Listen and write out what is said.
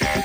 Yeah.